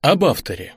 Об авторе.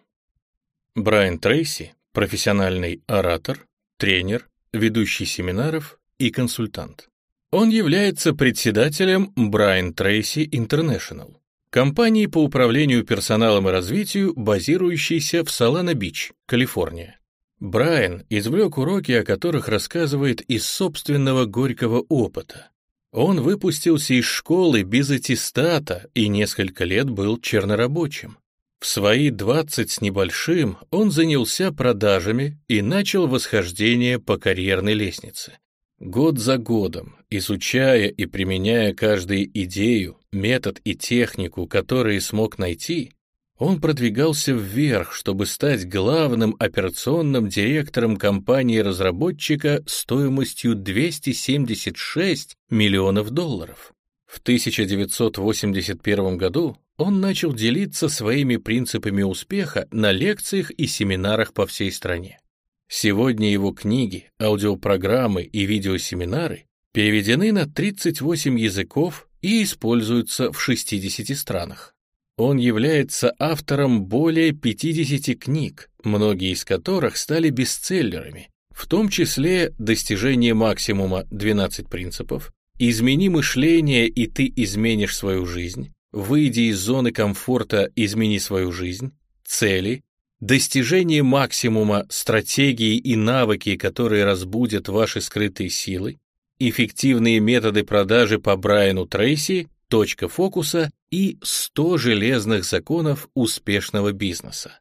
Брайан Трейси – профессиональный оратор, тренер, ведущий семинаров и консультант. Он является председателем Брайан Трейси International, компании по управлению персоналом и развитию, базирующейся в Солана-Бич, Калифорния. Брайан извлек уроки, о которых рассказывает из собственного горького опыта. Он выпустился из школы без аттестата и несколько лет был чернорабочим. В свои 20 с небольшим он занялся продажами и начал восхождение по карьерной лестнице. Год за годом, изучая и применяя каждую идею, метод и технику, которые смог найти, он продвигался вверх, чтобы стать главным операционным директором компании-разработчика стоимостью 276 миллионов долларов. В 1981 году он начал делиться своими принципами успеха на лекциях и семинарах по всей стране. Сегодня его книги, аудиопрограммы и видеосеминары переведены на 38 языков и используются в 60 странах. Он является автором более 50 книг, многие из которых стали бестселлерами, в том числе «Достижение максимума. 12 принципов», «Измени мышление, и ты изменишь свою жизнь», «Выйди из зоны комфорта, измени свою жизнь», «Цели», «Достижение максимума. Стратегии и навыки, которые разбудят ваши скрытые силы», «Эффективные методы продажи по Брайану Трейси», «Точка фокуса» и «100 железных законов успешного бизнеса».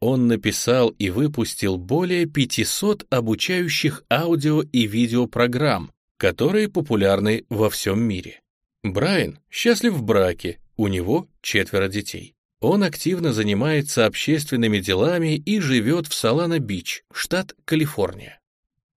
Он написал и выпустил более 500 обучающих аудио и видеопрограмм, которые популярны во всем мире. Брайан счастлив в браке, у него четверо детей. Он активно занимается общественными делами и живет в Солана-Бич, штат Калифорния.